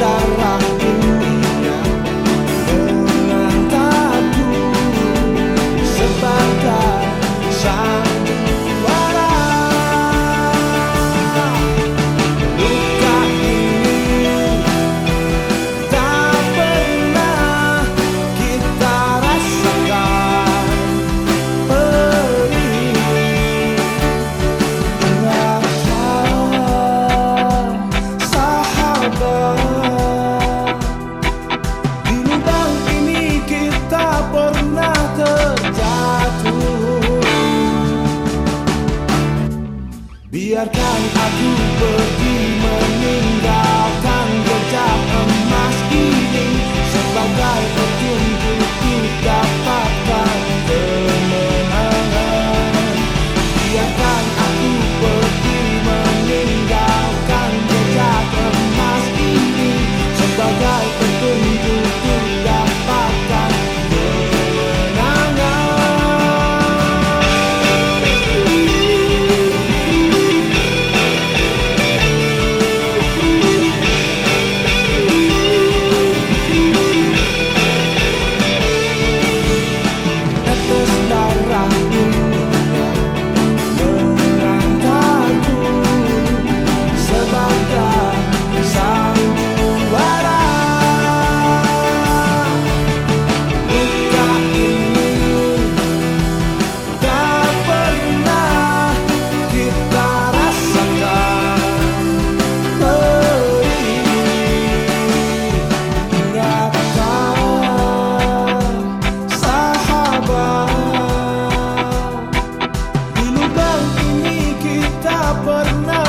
darah Biarkan aku pergi meninggalkan but now